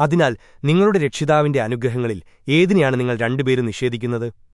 അതിനാൽ നിങ്ങളുടെ രക്ഷിതാവിന്റെ അനുഗ്രഹങ്ങളിൽ ഏതിനെയാണ് നിങ്ങൾ രണ്ടുപേരും നിഷേധിക്കുന്നത്?